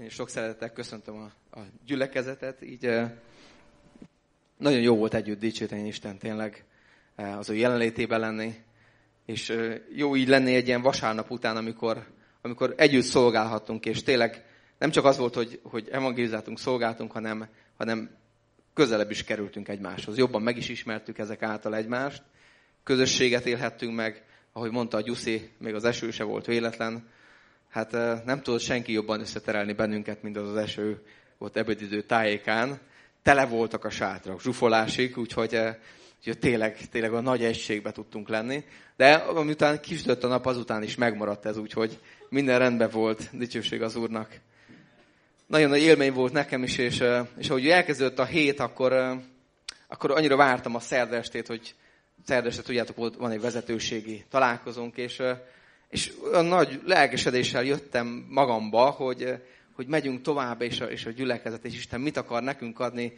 Én is sok szeretettel köszöntöm a, a gyülekezetet, így nagyon jó volt együtt dicsérni Isten tényleg az ő jelenlétében lenni, és jó így lenni egy ilyen vasárnap után, amikor, amikor együtt szolgálhatunk, és tényleg nem csak az volt, hogy, hogy evangelizáltunk, szolgáltunk, hanem, hanem közelebb is kerültünk egymáshoz. Jobban meg is ismertük ezek által egymást, közösséget élhettünk meg, ahogy mondta a Gyuszi, még az eső se volt véletlen, hát nem tudott senki jobban összeterelni bennünket, mint az az eső volt ebédidő tájékán. Tele voltak a sátrak, zsufolásig, úgyhogy, úgyhogy tényleg, tényleg a nagy egységbe tudtunk lenni. De amiután kisütött a nap, azután is megmaradt ez, úgyhogy minden rendben volt, dicsőség az Úrnak. Nagyon nagy élmény volt nekem is, és, és ahogy elkezdődött a hét, akkor, akkor annyira vártam a szerdestét, hogy szerdestet, tudjátok, van egy vezetőségi találkozónk, és és olyan nagy lelkesedéssel jöttem magamba, hogy, hogy megyünk tovább, és a, és a gyülekezet, és Isten mit akar nekünk adni.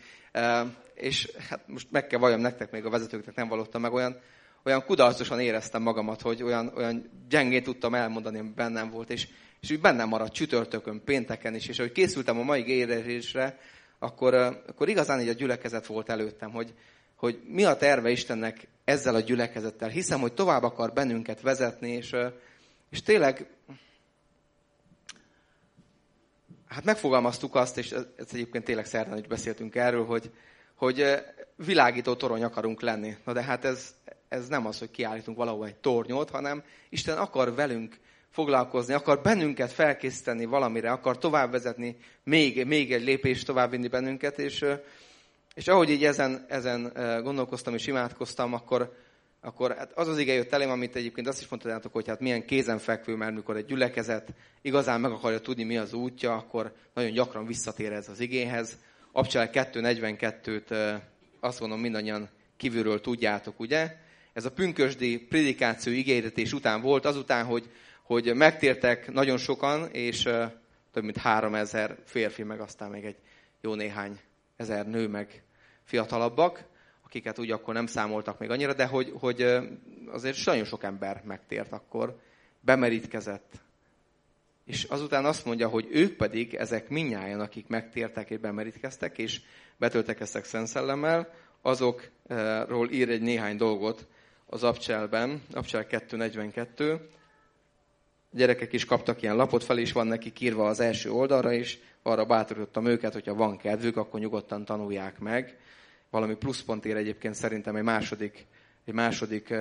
És hát most meg kell valljam nektek, még a vezetőknek nem vallottam meg, olyan, olyan kudarcosan éreztem magamat, hogy olyan, olyan gyengén tudtam elmondani, ami bennem volt, és, és úgy bennem maradt csütörtökön, pénteken is, és ahogy készültem a mai érezésre, akkor, akkor igazán így a gyülekezet volt előttem, hogy, hogy mi a terve Istennek ezzel a gyülekezettel. Hiszem, hogy tovább akar bennünket vezetni, és, és tényleg, hát megfogalmaztuk azt, és ez egyébként tényleg szerdán is beszéltünk erről, hogy, hogy világító torony akarunk lenni. Na de hát ez, ez nem az, hogy kiállítunk valahol egy tornyot, hanem Isten akar velünk foglalkozni, akar bennünket felkészíteni valamire, akar továbbvezetni, még, még egy lépést továbbvinni bennünket, és, és ahogy így ezen, ezen gondolkoztam és imádkoztam, akkor, akkor hát az az ige jött elém, amit egyébként azt is mondtátok, hogy hát milyen kézenfekvő, mert mikor egy gyülekezet igazán meg akarja tudni, mi az útja, akkor nagyon gyakran visszatér ez az igéhez. Abcsel 2.42-t azt mondom, mindannyian kívülről tudjátok, ugye? Ez a pünkösdi prédikáció igényetés után volt, azután, hogy, hogy megtértek nagyon sokan, és több mint három ezer férfi, meg aztán még egy jó néhány ezer nő, meg fiatalabbak akiket úgy akkor nem számoltak még annyira, de hogy, hogy azért nagyon sok ember megtért akkor, bemerítkezett. És azután azt mondja, hogy ők pedig, ezek minnyáján, akik megtértek és bemerítkeztek, és betöltekeztek Szent Szellemmel, azokról ír egy néhány dolgot az Abcselben, Abcsel 2.42. A gyerekek is kaptak ilyen lapot fel, és van neki írva az első oldalra is, arra bátorítottam őket, hogyha van kedvük, akkor nyugodtan tanulják meg valami pluszpont ér egyébként szerintem egy második, egy második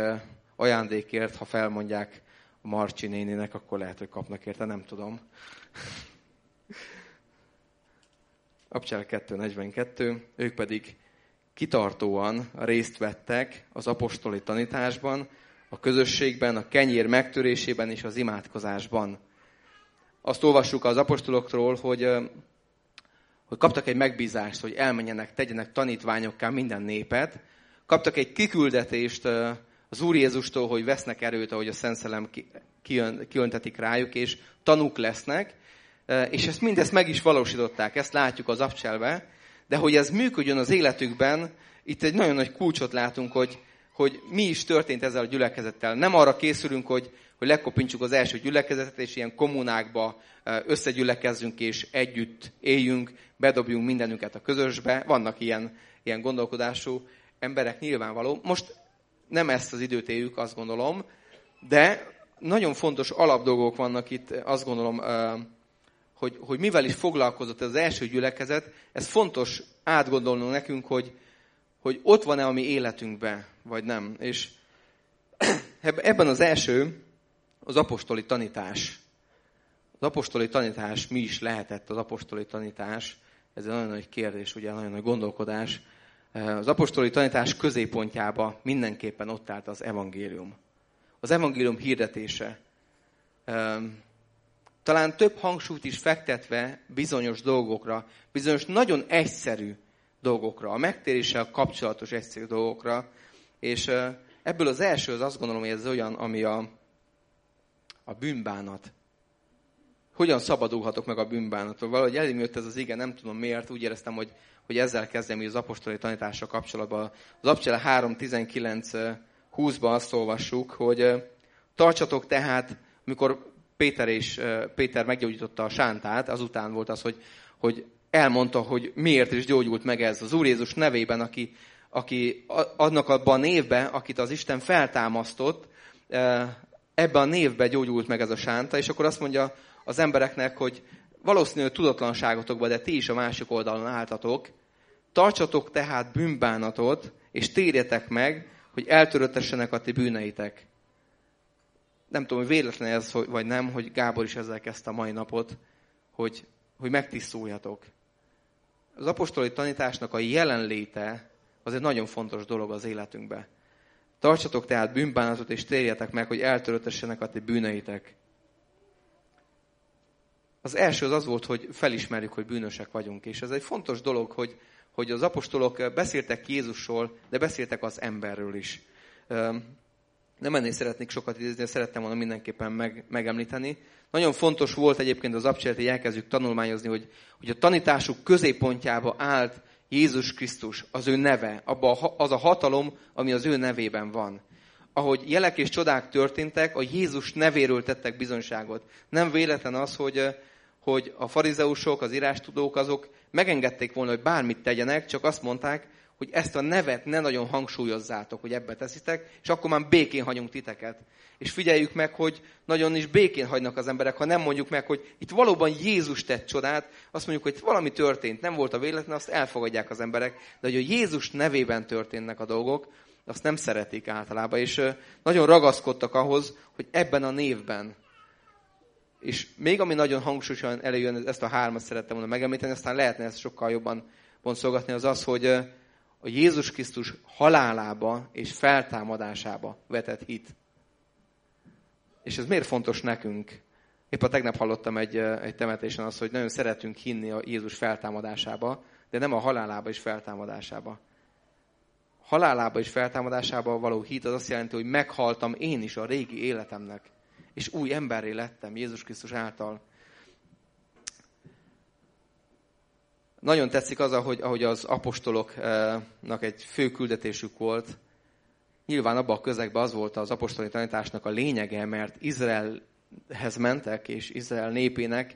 ajándékért, ha felmondják a Marcsi néninek, akkor lehet, hogy kapnak érte, nem tudom. Abcsel 2.42, ők pedig kitartóan részt vettek az apostoli tanításban, a közösségben, a kenyér megtörésében és az imádkozásban. Azt olvassuk az apostoloktól, hogy hogy kaptak egy megbízást, hogy elmenjenek, tegyenek tanítványokká minden népet. Kaptak egy kiküldetést az Úr Jézustól, hogy vesznek erőt, ahogy a Szent Szellem kiöntetik rájuk, és tanúk lesznek. És ezt mindezt meg is valósították, ezt látjuk az abcselbe. De hogy ez működjön az életükben, itt egy nagyon nagy kulcsot látunk, hogy, hogy mi is történt ezzel a gyülekezettel. Nem arra készülünk, hogy, hogy lekopintsuk az első gyülekezetet, és ilyen kommunákba összegyülekezzünk, és együtt éljünk, bedobjunk mindenünket a közösbe. Vannak ilyen, ilyen gondolkodású emberek nyilvánvaló. Most nem ezt az időt éljük, azt gondolom, de nagyon fontos alapdolgok vannak itt, azt gondolom, hogy, hogy mivel is foglalkozott ez az első gyülekezet, ez fontos átgondolnunk nekünk, hogy, hogy ott van-e a mi életünkben, vagy nem. És ebben az első az apostoli tanítás. Az apostoli tanítás mi is lehetett az apostoli tanítás? Ez egy nagyon nagy kérdés, ugye nagyon nagy gondolkodás. Az apostoli tanítás középpontjába mindenképpen ott állt az evangélium. Az evangélium hirdetése. Talán több hangsúlyt is fektetve bizonyos dolgokra, bizonyos nagyon egyszerű dolgokra, a megtéréssel kapcsolatos egyszerű dolgokra, és ebből az első az azt gondolom, hogy ez olyan, ami a, a bűnbánat. Hogyan szabadulhatok meg a bűnbánattól? Valahogy elém jött ez az igen, nem tudom miért, úgy éreztem, hogy, hogy ezzel kezdem az apostoli tanításra kapcsolatban. Az Abcsele 3, 19, 20-ban azt olvassuk, hogy tartsatok tehát, amikor Péter és Péter meggyógyította a sántát, azután volt az, hogy, hogy elmondta, hogy miért is gyógyult meg ez az Úr Jézus nevében, aki, aki annak abban a névben, akit az Isten feltámasztott, ebben a névben gyógyult meg ez a sánta, és akkor azt mondja az embereknek, hogy valószínűleg tudatlanságotokban, de ti is a másik oldalon álltatok, tartsatok tehát bűnbánatot, és térjetek meg, hogy eltöröttessenek a ti bűneitek. Nem tudom, hogy véletlen ez, vagy nem, hogy Gábor is ezzel kezdte a mai napot, hogy, hogy megtisztuljatok. Az apostoli tanításnak a jelenléte az egy nagyon fontos dolog az életünkbe. Tartsatok tehát bűnbánatot, és térjetek meg, hogy eltöröttessenek a ti bűneitek. Az első az az volt, hogy felismerjük, hogy bűnösek vagyunk. És ez egy fontos dolog, hogy, hogy az apostolok beszéltek Jézusról, de beszéltek az emberről is. Nem ennél szeretnék sokat idézni, szerettem volna mindenképpen meg, megemlíteni. Nagyon fontos volt egyébként az abcsolat, hogy elkezdjük tanulmányozni, hogy, hogy a tanításuk középpontjába állt Jézus Krisztus, az ő neve, abba az a hatalom, ami az ő nevében van. Ahogy jelek és csodák történtek, a Jézus nevéről tettek bizonyságot. Nem véletlen az, hogy, hogy a farizeusok, az írástudók azok megengedték volna, hogy bármit tegyenek, csak azt mondták, hogy ezt a nevet ne nagyon hangsúlyozzátok, hogy ebbe teszitek, és akkor már békén hagyunk titeket. És figyeljük meg, hogy nagyon is békén hagynak az emberek, ha nem mondjuk meg, hogy itt valóban Jézus tett csodát, azt mondjuk, hogy valami történt, nem volt a véletlen, azt elfogadják az emberek, de hogy a Jézus nevében történnek a dolgok, azt nem szeretik általában, és nagyon ragaszkodtak ahhoz, hogy ebben a névben. És még ami nagyon hangsúlyosan előjön, ezt a hármat szerettem volna megemlíteni, aztán lehetne ezt sokkal jobban boncolgatni, az az, hogy a Jézus Krisztus halálába és feltámadásába vetett hit. És ez miért fontos nekünk? Épp a tegnap hallottam egy, egy temetésen azt, hogy nagyon szeretünk hinni a Jézus feltámadásába, de nem a halálába és feltámadásába. Halálába és feltámadásába való hit az azt jelenti, hogy meghaltam én is a régi életemnek, és új emberré lettem Jézus Krisztus által. Nagyon tetszik az, ahogy, ahogy az apostoloknak egy fő küldetésük volt. Nyilván abban a közegben az volt az apostoli tanításnak a lényege, mert Izraelhez mentek, és Izrael népének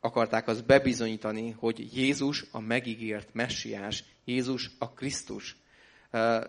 akarták az bebizonyítani, hogy Jézus a megígért messiás, Jézus a Krisztus.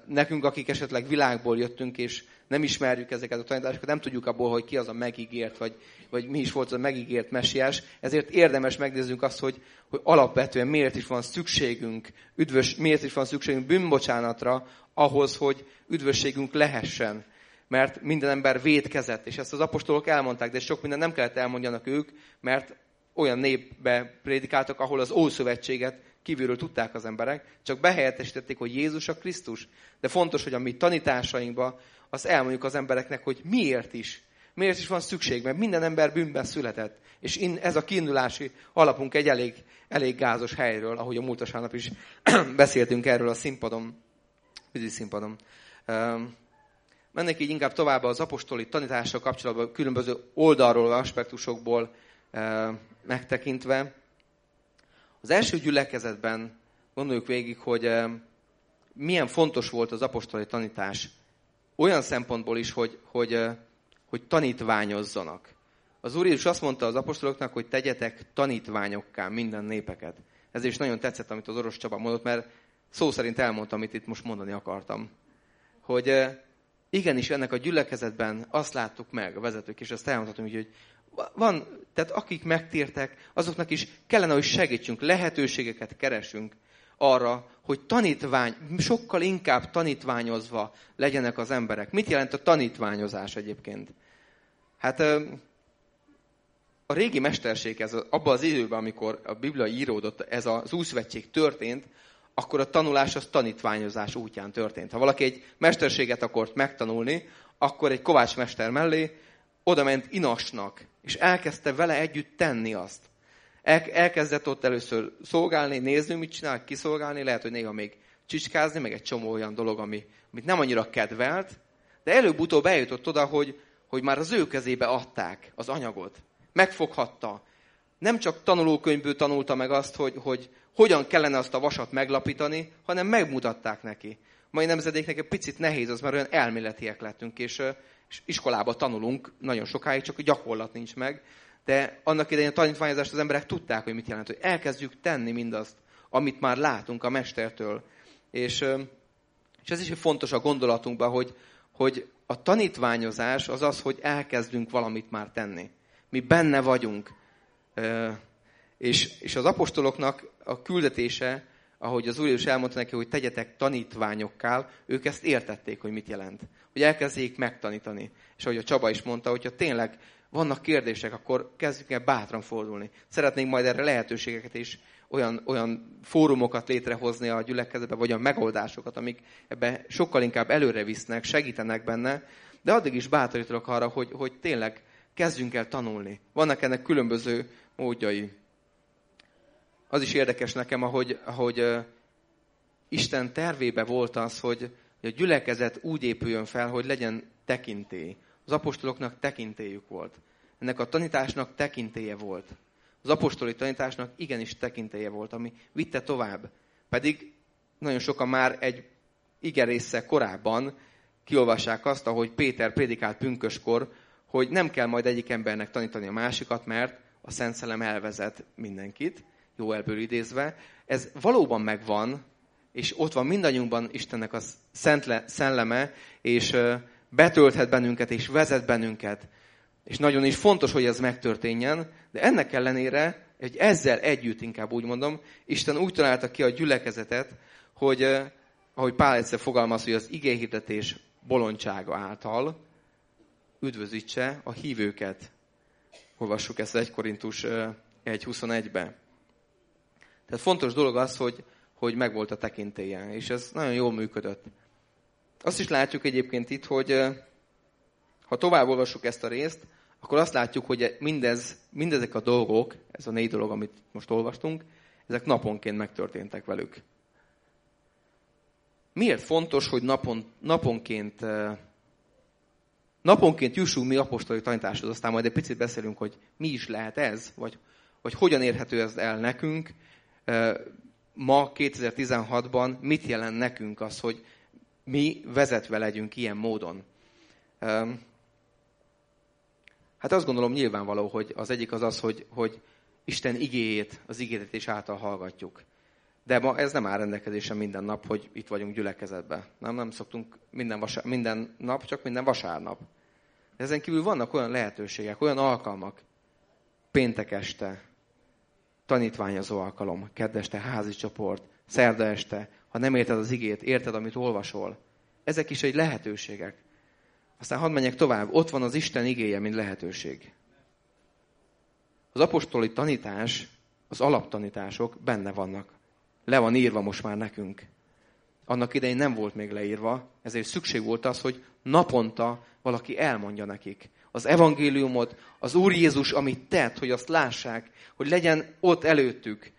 Nekünk, akik esetleg világból jöttünk, és nem ismerjük ezeket a tanításokat, nem tudjuk abból, hogy ki az a megígért, vagy, vagy mi is volt az a megígért messiás, ezért érdemes megnéznünk azt, hogy, hogy alapvetően miért is van szükségünk, üdvös, miért is van szükségünk bűnbocsánatra, ahhoz, hogy üdvösségünk lehessen. Mert minden ember védkezett, és ezt az apostolok elmondták, de sok minden nem kellett elmondjanak ők, mert olyan népbe prédikáltak, ahol az Ószövetséget kívülről tudták az emberek, csak behelyettesítették, hogy Jézus a Krisztus. De fontos, hogy a mi tanításainkban azt elmondjuk az embereknek, hogy miért is. Miért is van szükség, mert minden ember bűnben született. És in, ez a kiindulási alapunk egy elég, elég gázos helyről, ahogy a múlt is beszéltünk erről a színpadon, vízi színpadon. Mennék így inkább tovább az apostoli tanítással kapcsolatban különböző oldalról, aspektusokból megtekintve. Az első gyülekezetben gondoljuk végig, hogy milyen fontos volt az apostoli tanítás olyan szempontból is, hogy, hogy, hogy tanítványozzanak. Az Úr Jézus azt mondta az apostoloknak, hogy tegyetek tanítványokká minden népeket. Ez is nagyon tetszett, amit az Orosz Csaba mondott, mert szó szerint elmondtam, amit itt most mondani akartam. Hogy igenis ennek a gyülekezetben azt láttuk meg, a vezetők, és azt elmondhatom, hogy van, tehát akik megtértek, azoknak is kellene, hogy segítsünk, lehetőségeket keresünk arra, hogy tanítvány, sokkal inkább tanítványozva legyenek az emberek. Mit jelent a tanítványozás egyébként? Hát a régi mesterség, ez abban az időben, amikor a Biblia íródott, ez az úszvettség történt, akkor a tanulás az tanítványozás útján történt. Ha valaki egy mesterséget akart megtanulni, akkor egy kovácsmester mellé oda ment Inasnak, és elkezdte vele együtt tenni azt. El, elkezdett ott először szolgálni, nézni, mit csinál, kiszolgálni, lehet, hogy néha még csicskázni, meg egy csomó olyan dolog, ami, amit nem annyira kedvelt, de előbb-utóbb eljutott oda, hogy, hogy már az ő kezébe adták az anyagot. Megfoghatta. Nem csak tanulókönyvből tanulta meg azt, hogy, hogy hogyan kellene azt a vasat meglapítani, hanem megmutatták neki. mai nemzedéknek egy picit nehéz az, mert olyan elméletiek lettünk, és, és iskolába tanulunk nagyon sokáig, csak a gyakorlat nincs meg. De annak idején a tanítványozást az emberek tudták, hogy mit jelent, hogy elkezdjük tenni mindazt, amit már látunk a mestertől. És, és ez is fontos a gondolatunkban, hogy, hogy a tanítványozás az az, hogy elkezdünk valamit már tenni. Mi benne vagyunk. És, és az apostoloknak a küldetése, ahogy az Úr is elmondta neki, hogy tegyetek tanítványokká, ők ezt értették, hogy mit jelent. Hogy elkezdjék megtanítani. És ahogy a Csaba is mondta, hogyha tényleg vannak kérdések, akkor kezdjük el bátran fordulni. Szeretnénk majd erre lehetőségeket is, olyan, olyan fórumokat létrehozni a gyülekezetbe, vagy a megoldásokat, amik ebbe sokkal inkább előre visznek, segítenek benne, de addig is bátorítok arra, hogy, hogy tényleg kezdjünk el tanulni. Vannak ennek különböző módjai. Az is érdekes nekem, ahogy, ahogy Isten tervébe volt az, hogy a gyülekezet úgy épüljön fel, hogy legyen tekintély. Az apostoloknak tekintélyük volt. Ennek a tanításnak tekintélye volt. Az apostoli tanításnak igenis tekintélye volt, ami vitte tovább. Pedig nagyon sokan már egy igerésze korábban kiolvassák azt, ahogy Péter prédikált pünköskor, hogy nem kell majd egyik embernek tanítani a másikat, mert a Szent Szellem elvezet mindenkit, jó elből idézve. Ez valóban megvan, és ott van mindannyiunkban Istennek a szent szelleme, és betölthet bennünket, és vezet bennünket. És nagyon is fontos, hogy ez megtörténjen, de ennek ellenére, hogy ezzel együtt inkább úgy mondom, Isten úgy találta ki a gyülekezetet, hogy ahogy Pál egyszer fogalmaz, hogy az igéhirdetés bolondsága által üdvözítse a hívőket. Olvassuk ezt 1 Korintus 1.21-be. Tehát fontos dolog az, hogy, hogy megvolt a tekintélye, és ez nagyon jól működött. Azt is látjuk egyébként itt, hogy ha tovább olvassuk ezt a részt, akkor azt látjuk, hogy mindez, mindezek a dolgok, ez a négy dolog, amit most olvastunk, ezek naponként megtörténtek velük. Miért fontos, hogy napon, naponként, naponként jussunk mi apostoli tanításhoz, aztán majd egy picit beszélünk, hogy mi is lehet ez, vagy, vagy hogyan érhető ez el nekünk. Ma, 2016-ban mit jelent nekünk az, hogy mi vezetve legyünk ilyen módon? Hát azt gondolom nyilvánvaló, hogy az egyik az az, hogy, hogy Isten igéjét, az igétetés által hallgatjuk. De ma ez nem áll rendelkezésre minden nap, hogy itt vagyunk gyülekezetben. Nem, nem szoktunk minden, vasár, minden nap, csak minden vasárnap. De ezen kívül vannak olyan lehetőségek, olyan alkalmak. Péntek este, tanítványozó alkalom, kedd este házi csoport, szerda este, ha nem érted az igét, érted, amit olvasol. Ezek is egy lehetőségek. Aztán hadd menjek tovább. Ott van az Isten igéje, mint lehetőség. Az apostoli tanítás, az alaptanítások benne vannak. Le van írva most már nekünk. Annak idején nem volt még leírva, ezért szükség volt az, hogy naponta valaki elmondja nekik. Az evangéliumot, az Úr Jézus, amit tett, hogy azt lássák, hogy legyen ott előttük.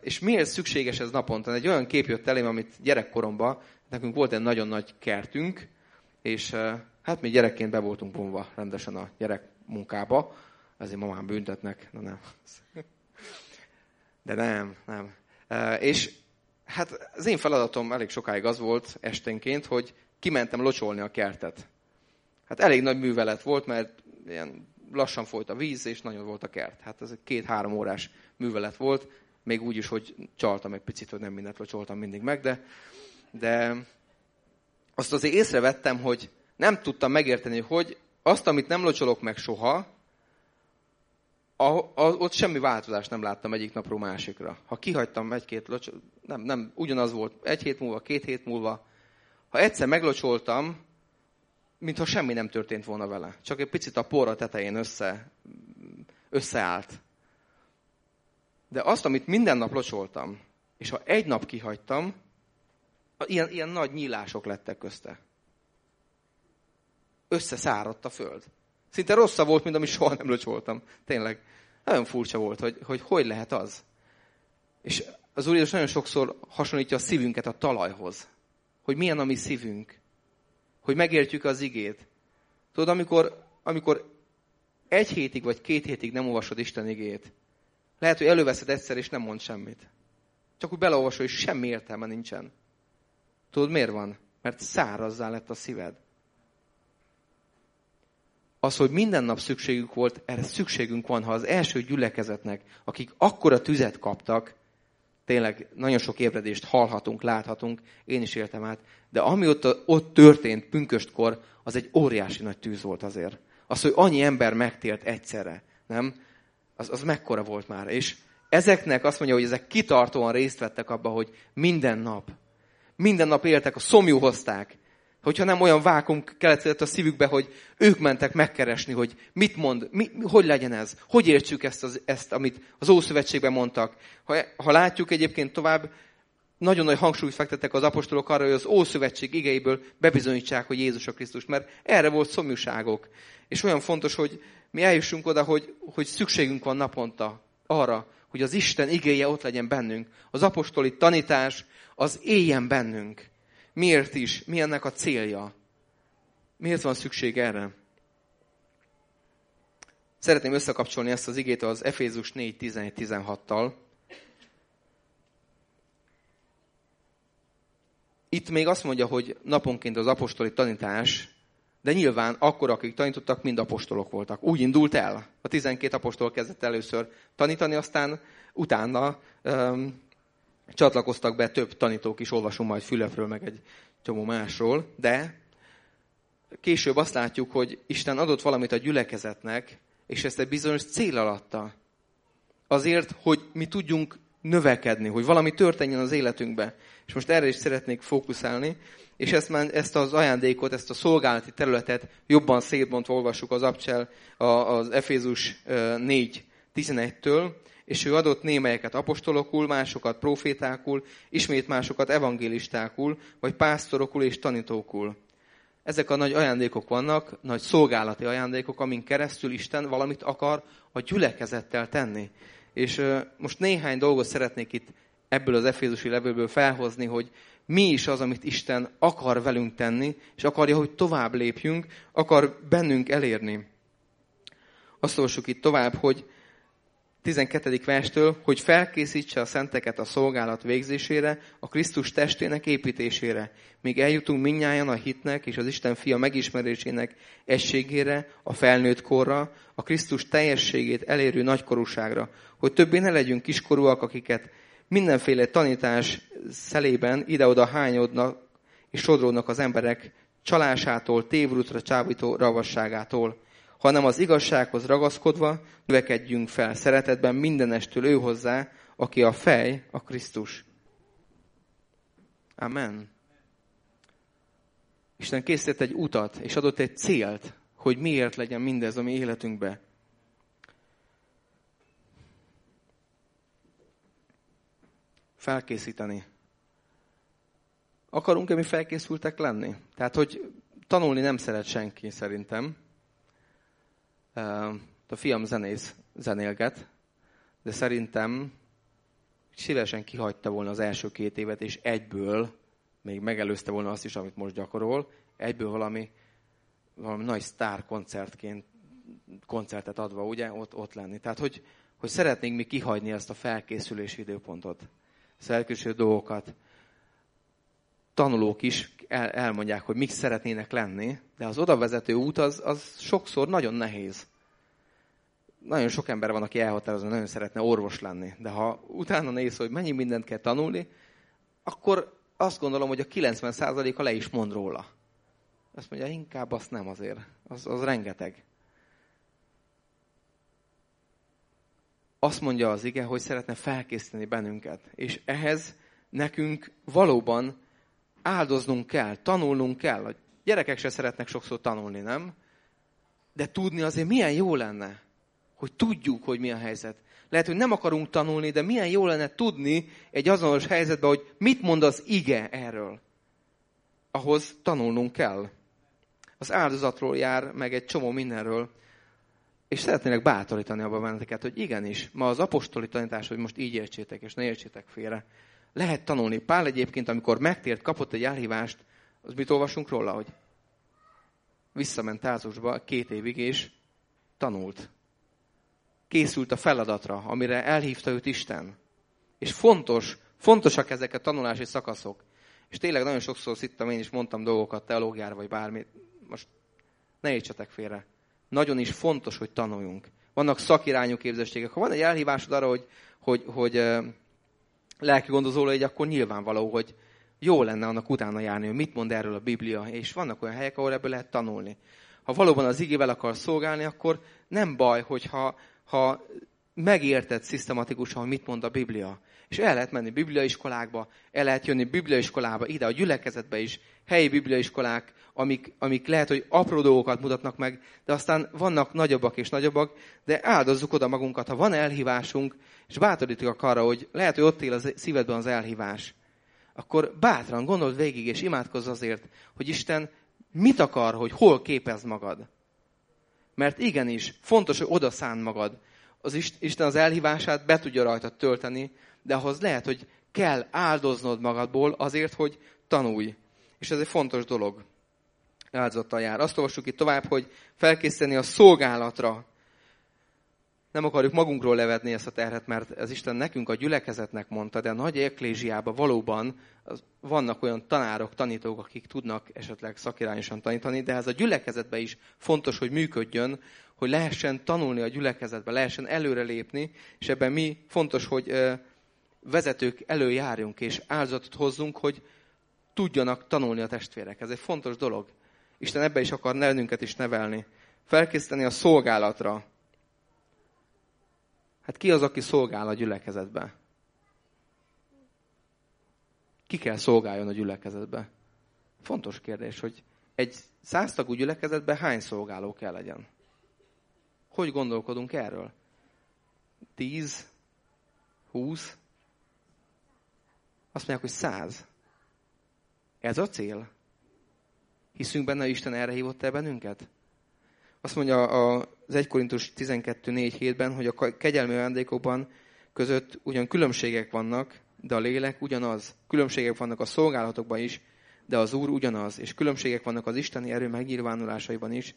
És miért szükséges ez naponta? Egy olyan kép jött elém, amit gyerekkoromban, nekünk volt egy nagyon nagy kertünk, és Hát mi gyerekként be voltunk vonva rendesen a gyerek munkába, ezért mamám büntetnek, de nem. De nem, nem. És hát az én feladatom elég sokáig az volt esténként, hogy kimentem locsolni a kertet. Hát elég nagy művelet volt, mert ilyen lassan folyt a víz, és nagyon volt a kert. Hát ez egy két-három órás művelet volt, még úgy is, hogy csaltam egy picit, hogy nem mindent locsoltam mindig meg, de, de azt azért észrevettem, hogy nem tudtam megérteni, hogy azt, amit nem locsolok meg soha, a, a, ott semmi változást nem láttam egyik napról másikra. Ha kihagytam egy-két locsol, nem, nem, ugyanaz volt egy hét múlva, két hét múlva. Ha egyszer meglocsoltam, mintha semmi nem történt volna vele. Csak egy picit a porra tetején össze, összeállt. De azt, amit minden nap locsoltam, és ha egy nap kihagytam, ilyen, ilyen nagy nyílások lettek közte összeszáradt a föld. Szinte rosszabb volt, mint amit soha nem locsoltam. Tényleg. Nagyon furcsa volt, hogy, hogy hogy lehet az. És az Úr Jézus nagyon sokszor hasonlítja a szívünket a talajhoz. Hogy milyen a mi szívünk. Hogy megértjük az igét. Tudod, amikor, amikor egy hétig vagy két hétig nem olvasod Isten igét, lehet, hogy előveszed egyszer, és nem mond semmit. Csak úgy beleolvasol, és semmi értelme nincsen. Tudod, miért van? Mert szárazzá lett a szíved. Az, hogy minden nap szükségük volt, erre szükségünk van, ha az első gyülekezetnek, akik akkora tüzet kaptak, tényleg nagyon sok ébredést hallhatunk, láthatunk, én is éltem át, de ami ott, ott történt pünköstkor, az egy óriási nagy tűz volt azért. Az, hogy annyi ember megtért egyszerre, nem? Az, az mekkora volt már. És ezeknek azt mondja, hogy ezek kitartóan részt vettek abba, hogy minden nap, minden nap éltek, a szomjú hozták. Hogyha nem olyan vákum keletkezett a szívükbe, hogy ők mentek megkeresni, hogy mit mond, mi, hogy legyen ez, hogy értsük ezt, az, ezt amit az Ószövetségben mondtak. Ha, ha látjuk egyébként tovább, nagyon nagy hangsúlyt fektettek az apostolok arra, hogy az Ószövetség igeiből bebizonyítsák, hogy Jézus a Krisztus, mert erre volt szomjúságok. És olyan fontos, hogy mi eljussunk oda, hogy, hogy szükségünk van naponta arra, hogy az Isten igéje ott legyen bennünk. Az apostoli tanítás az éljen bennünk. Miért is? Mi ennek a célja? Miért van szükség erre? Szeretném összekapcsolni ezt az igét az Efézus 4.11.16-tal. Itt még azt mondja, hogy naponként az apostoli tanítás, de nyilván akkor, akik tanítottak, mind apostolok voltak. Úgy indult el. A 12 apostol kezdett először tanítani, aztán utána um, csatlakoztak be több tanítók is, olvasom majd Fülepről, meg egy csomó másról, de később azt látjuk, hogy Isten adott valamit a gyülekezetnek, és ezt egy bizonyos cél alatta. Azért, hogy mi tudjunk növekedni, hogy valami történjen az életünkbe. És most erre is szeretnék fókuszálni, és ezt, már, ezt az ajándékot, ezt a szolgálati területet jobban szétbontva olvassuk az Abcsel, az Efézus 4, 11-től, és ő adott némelyeket apostolokul, másokat profétákul, ismét másokat evangélistákul, vagy pásztorokul és tanítókul. Ezek a nagy ajándékok vannak, nagy szolgálati ajándékok, amin keresztül Isten valamit akar a gyülekezettel tenni. És most néhány dolgot szeretnék itt ebből az Efézusi levélből felhozni, hogy mi is az, amit Isten akar velünk tenni, és akarja, hogy tovább lépjünk, akar bennünk elérni. Azt olvassuk itt tovább, hogy 12. verstől, hogy felkészítse a szenteket a szolgálat végzésére, a Krisztus testének építésére, míg eljutunk minnyáján a hitnek és az Isten fia megismerésének egységére, a felnőtt korra, a Krisztus teljességét elérő nagykorúságra, hogy többé ne legyünk kiskorúak, akiket mindenféle tanítás szelében ide-oda hányodnak és sodródnak az emberek csalásától, tévrutra csábító ravasságától hanem az igazsághoz ragaszkodva növekedjünk fel szeretetben mindenestől ő hozzá, aki a fej, a Krisztus. Amen. Isten készített egy utat, és adott egy célt, hogy miért legyen mindez a mi életünkbe. Felkészíteni. Akarunk-e mi felkészültek lenni? Tehát, hogy tanulni nem szeret senki szerintem. A fiam zenész, zenélget, de szerintem szívesen kihagyta volna az első két évet, és egyből, még megelőzte volna azt is, amit most gyakorol, egyből valami, valami nagy sztár koncertként, koncertet adva, ugye, ott, ott lenni. Tehát, hogy, hogy szeretnénk mi kihagyni ezt a felkészülési időpontot, felkészülő dolgokat. Tanulók is el, elmondják, hogy mik szeretnének lenni, de az oda vezető út az, az sokszor nagyon nehéz. Nagyon sok ember van, aki elhatározva, nagyon szeretne orvos lenni, de ha utána néz, hogy mennyi mindent kell tanulni, akkor azt gondolom, hogy a 90%-a le is mond róla. Azt mondja, inkább azt nem azért. Az, az rengeteg. Azt mondja az ige, hogy szeretne felkészíteni bennünket. És ehhez nekünk valóban áldoznunk kell, tanulnunk kell. A gyerekek se szeretnek sokszor tanulni, nem? De tudni azért milyen jó lenne, hogy tudjuk, hogy mi a helyzet. Lehet, hogy nem akarunk tanulni, de milyen jó lenne tudni egy azonos helyzetben, hogy mit mond az ige erről. Ahhoz tanulnunk kell. Az áldozatról jár, meg egy csomó mindenről. És szeretnének bátorítani abban benneteket, hogy igenis, ma az apostoli tanítás, hogy most így értsétek, és ne értsétek félre. Lehet tanulni. Pál egyébként, amikor megtért, kapott egy elhívást, az mit olvasunk róla, hogy visszament Tázusba két évig, és tanult. Készült a feladatra, amire elhívta őt Isten. És fontos, fontosak ezek a tanulási szakaszok. És tényleg nagyon sokszor szittem én is, mondtam dolgokat teológiára, vagy bármi. Most ne értsetek félre. Nagyon is fontos, hogy tanuljunk. Vannak szakirányú képzettségek. Ha van egy elhívásod arra, hogy, hogy, hogy lelki gondozó legy, akkor nyilvánvaló, hogy jó lenne annak utána járni, hogy mit mond erről a Biblia, és vannak olyan helyek, ahol ebből lehet tanulni. Ha valóban az igével akar szolgálni, akkor nem baj, hogyha ha megérted szisztematikusan, hogy mit mond a Biblia. És el lehet menni bibliaiskolákba, el lehet jönni bibliaiskolába, ide a gyülekezetbe is, helyi bibliaiskolák, amik, amik lehet, hogy apró dolgokat mutatnak meg, de aztán vannak nagyobbak és nagyobbak, de áldozzuk oda magunkat, ha van elhívásunk, és bátorítjuk arra, hogy lehet, hogy ott él a szívedben az elhívás, akkor bátran gondold végig, és imádkozz azért, hogy Isten mit akar, hogy hol képez magad. Mert igenis, fontos, hogy oda szán magad. Az Isten az elhívását be tudja rajta tölteni, de ahhoz lehet, hogy kell áldoznod magadból azért, hogy tanulj. És ez egy fontos dolog. Áldozattal jár. Azt olvassuk itt tovább, hogy felkészíteni a szolgálatra. Nem akarjuk magunkról levedni ezt a terhet, mert ez Isten nekünk a gyülekezetnek mondta, de a nagy eklésiában valóban vannak olyan tanárok, tanítók, akik tudnak esetleg szakirányosan tanítani, de ez a gyülekezetben is fontos, hogy működjön, hogy lehessen tanulni a gyülekezetbe, lehessen előrelépni, és ebben mi fontos, hogy vezetők előjárjunk, és áldozatot hozzunk, hogy tudjanak tanulni a testvérek. Ez egy fontos dolog. Isten ebbe is akar bennünket is nevelni. Felkészíteni a szolgálatra. Hát ki az, aki szolgál a gyülekezetbe? Ki kell szolgáljon a gyülekezetbe? Fontos kérdés, hogy egy száztagú gyülekezetben hány szolgáló kell legyen? Hogy gondolkodunk erről? Tíz? Húsz? Azt mondják, hogy száz. Ez a cél? Hiszünk benne, hogy Isten erre hívott el bennünket? Azt mondja az 1 Korintus 12.4 hétben, hogy a kegyelmi ajándékokban között ugyan különbségek vannak, de a lélek ugyanaz. Különbségek vannak a szolgálatokban is, de az Úr ugyanaz. És különbségek vannak az isteni erő megnyilvánulásaiban is,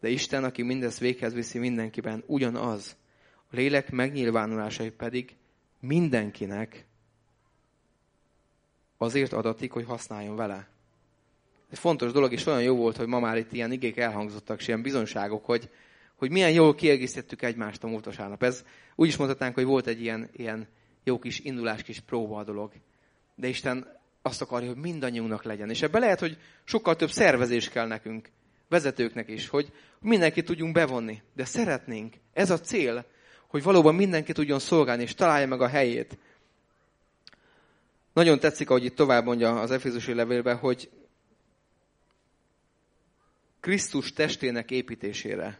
de Isten, aki mindezt véghez viszi mindenkiben, ugyanaz. A lélek megnyilvánulásai pedig mindenkinek azért adatik, hogy használjon vele. Egy fontos dolog, és olyan jó volt, hogy ma már itt ilyen igék elhangzottak, és ilyen bizonságok, hogy, hogy milyen jól kiegészítettük egymást a múlt vasárnap. Ez úgy is mondhatnánk, hogy volt egy ilyen, ilyen jó kis indulás, kis próba a dolog. De Isten azt akarja, hogy mindannyiunknak legyen. És ebbe lehet, hogy sokkal több szervezés kell nekünk, vezetőknek is, hogy mindenki tudjunk bevonni. De szeretnénk, ez a cél, hogy valóban mindenki tudjon szolgálni, és találja meg a helyét. Nagyon tetszik, ahogy itt tovább mondja az Efézusi levélben, hogy Krisztus testének építésére.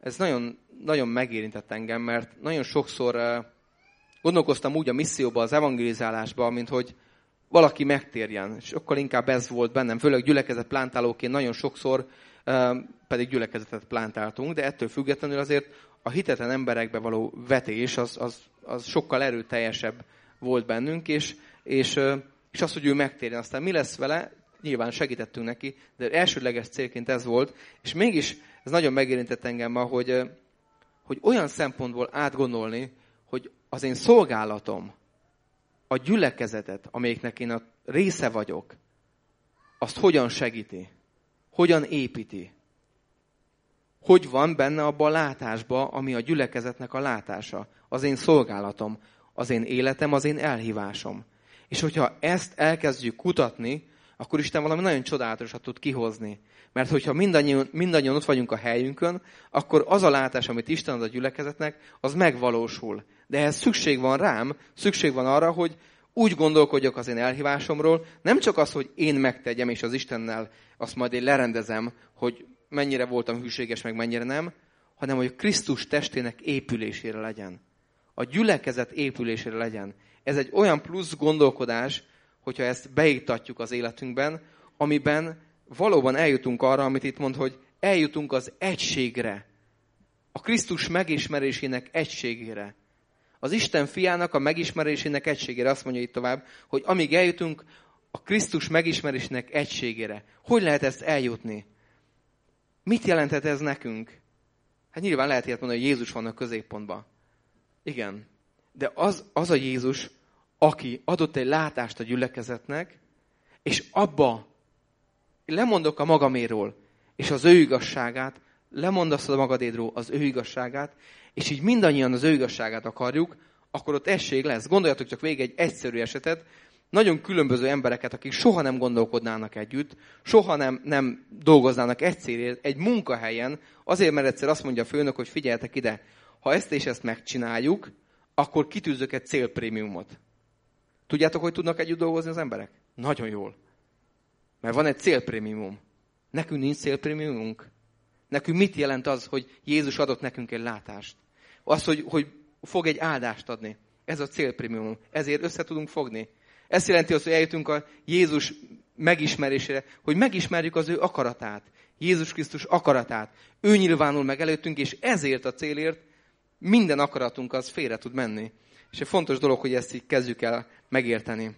Ez nagyon, nagyon megérintett engem, mert nagyon sokszor eh, gondolkoztam úgy a misszióba, az evangelizálásba, mint hogy valaki megtérjen. Sokkal inkább ez volt bennem, főleg gyülekezet plántálóként nagyon sokszor eh, pedig gyülekezetet plántáltunk, de ettől függetlenül azért a hitetlen emberekbe való vetés az, az, az sokkal erőteljesebb volt bennünk, és, és, és az, hogy ő megtérjen. Aztán mi lesz vele, nyilván segítettünk neki, de elsődleges célként ez volt, és mégis ez nagyon megérintett engem ma, hogy, hogy olyan szempontból átgondolni, hogy az én szolgálatom, a gyülekezetet, amelyiknek én a része vagyok, azt hogyan segíti, hogyan építi, hogy van benne abban a látásba, ami a gyülekezetnek a látása, az én szolgálatom, az én életem, az én elhívásom. És hogyha ezt elkezdjük kutatni, akkor Isten valami nagyon csodálatosat tud kihozni. Mert hogyha mindannyian, mindannyian ott vagyunk a helyünkön, akkor az a látás, amit Isten ad a gyülekezetnek, az megvalósul. De ehhez szükség van rám, szükség van arra, hogy úgy gondolkodjak az én elhívásomról, nem csak az, hogy én megtegyem, és az Istennel azt majd én lerendezem, hogy mennyire voltam hűséges, meg mennyire nem, hanem hogy Krisztus testének épülésére legyen a gyülekezet épülésére legyen. Ez egy olyan plusz gondolkodás, hogyha ezt beiktatjuk az életünkben, amiben valóban eljutunk arra, amit itt mond, hogy eljutunk az egységre. A Krisztus megismerésének egységére. Az Isten fiának a megismerésének egységére azt mondja itt tovább, hogy amíg eljutunk a Krisztus megismerésének egységére. Hogy lehet ezt eljutni? Mit jelenthet ez nekünk? Hát nyilván lehet ilyet mondani, hogy Jézus van a középpontban. Igen. De az, az a Jézus, aki adott egy látást a gyülekezetnek, és abba lemondok a magaméról, és az ő igazságát, lemondasz a magadédról az ő igazságát, és így mindannyian az ő igazságát akarjuk, akkor ott esség lesz. Gondoljatok csak végig egy egyszerű esetet, nagyon különböző embereket, akik soha nem gondolkodnának együtt, soha nem, nem dolgoznának egy egy munkahelyen, azért, mert egyszer azt mondja a főnök, hogy figyeljetek ide, ha ezt és ezt megcsináljuk, akkor kitűzök egy célprémiumot. Tudjátok, hogy tudnak együtt dolgozni az emberek? Nagyon jól. Mert van egy célprémium. Nekünk nincs célprémiumunk. Nekünk mit jelent az, hogy Jézus adott nekünk egy látást? Az, hogy, hogy fog egy áldást adni. Ez a célprémium. Ezért össze tudunk fogni. Ez jelenti azt, hogy eljutunk a Jézus megismerésére, hogy megismerjük az ő akaratát. Jézus Krisztus akaratát. Ő nyilvánul meg előttünk, és ezért a célért minden akaratunk az félre tud menni. És egy fontos dolog, hogy ezt így kezdjük el megérteni.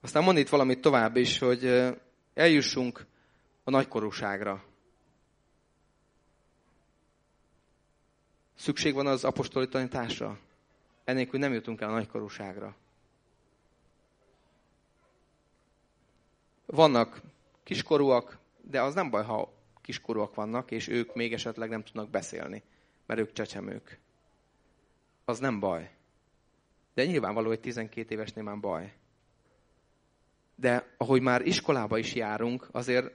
Aztán mond itt valamit tovább is, hogy eljussunk a nagykorúságra. Szükség van az apostoli tanításra? Ennélkül nem jutunk el a nagykorúságra. Vannak kiskorúak, de az nem baj, ha kiskorúak vannak, és ők még esetleg nem tudnak beszélni, mert ők csecsemők. Az nem baj. De nyilvánvaló, hogy 12 évesnél már baj. De ahogy már iskolába is járunk, azért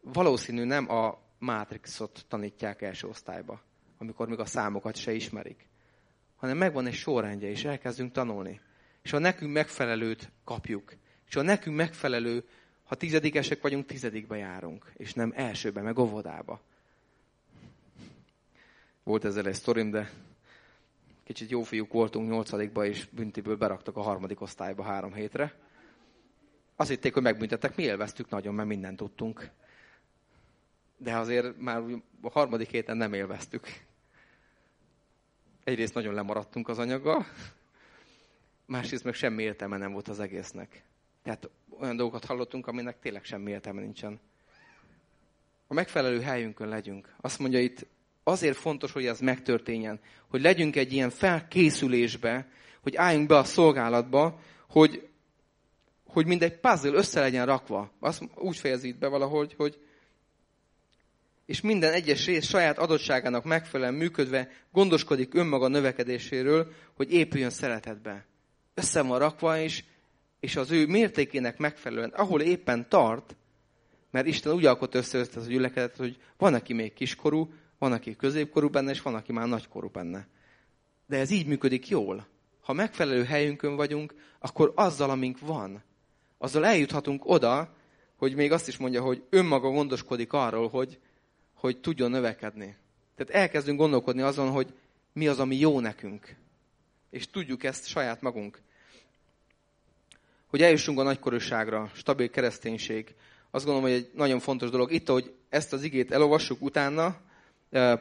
valószínű nem a Matrixot tanítják első osztályba, amikor még a számokat se ismerik, hanem megvan egy sorrendje, és elkezdünk tanulni. És a nekünk megfelelőt kapjuk. És a nekünk megfelelő ha tizedikesek vagyunk, tizedikbe járunk, és nem elsőbe, meg óvodába. Volt ezzel egy sztorim, de kicsit jó fiúk voltunk nyolcadikba, és büntiből beraktak a harmadik osztályba három hétre. Azt hitték, hogy megbüntettek, mi élveztük nagyon, mert mindent tudtunk. De azért már a harmadik héten nem élveztük. Egyrészt nagyon lemaradtunk az anyaggal, másrészt meg semmi értelme nem volt az egésznek. Tehát olyan dolgokat hallottunk, aminek tényleg semmi értelme nincsen. A megfelelő helyünkön legyünk. Azt mondja itt, azért fontos, hogy ez megtörténjen, hogy legyünk egy ilyen felkészülésbe, hogy álljunk be a szolgálatba, hogy, hogy mindegy puzzle össze legyen rakva. Azt úgy fejezi itt be valahogy, hogy és minden egyes rész saját adottságának megfelelően működve gondoskodik önmaga növekedéséről, hogy épüljön szeretetbe. Össze van rakva, és és az ő mértékének megfelelően, ahol éppen tart, mert Isten úgy alkot össze ezt a gyülekezet, hogy van, aki még kiskorú, van, aki középkorú benne, és van, aki már nagykorú benne. De ez így működik jól. Ha megfelelő helyünkön vagyunk, akkor azzal, amink van, azzal eljuthatunk oda, hogy még azt is mondja, hogy önmaga gondoskodik arról, hogy, hogy tudjon növekedni. Tehát elkezdünk gondolkodni azon, hogy mi az, ami jó nekünk. És tudjuk ezt saját magunk hogy eljussunk a nagykorúságra, stabil kereszténység. Azt gondolom, hogy egy nagyon fontos dolog. Itt, hogy ezt az igét elolvassuk utána,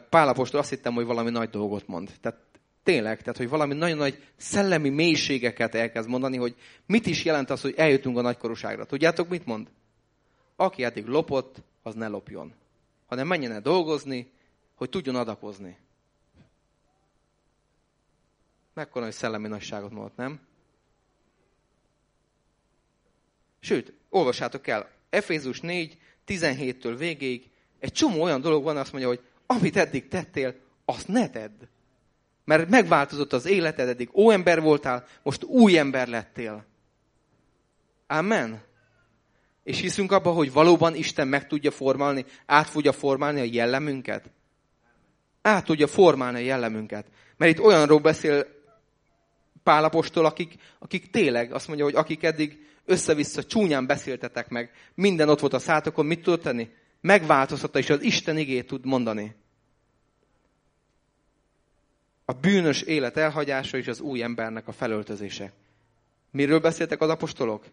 Pálapostól azt hittem, hogy valami nagy dolgot mond. Tehát tényleg, tehát hogy valami nagyon nagy szellemi mélységeket elkezd mondani, hogy mit is jelent az, hogy eljutunk a nagykorúságra. Tudjátok, mit mond? Aki eddig lopott, az ne lopjon. Hanem menjen el dolgozni, hogy tudjon adakozni. Mekkora nagy szellemi nagyságot mondott, nem? Sőt, olvassátok el, Efézus 4, 17-től végéig egy csomó olyan dolog van, azt mondja, hogy amit eddig tettél, azt ne tedd. Mert megváltozott az életed, eddig óember voltál, most új ember lettél. Amen. És hiszünk abba, hogy valóban Isten meg tudja formálni, át tudja formálni a jellemünket? Át tudja formálni a jellemünket. Mert itt olyanról beszél Pálapostól, akik, akik tényleg azt mondja, hogy akik eddig össze-vissza csúnyán beszéltetek meg, minden ott volt a szátokon, mit tudott tenni? Megváltoztatta, és az Isten igét tud mondani. A bűnös élet elhagyása és az új embernek a felöltözése. Miről beszéltek az apostolok?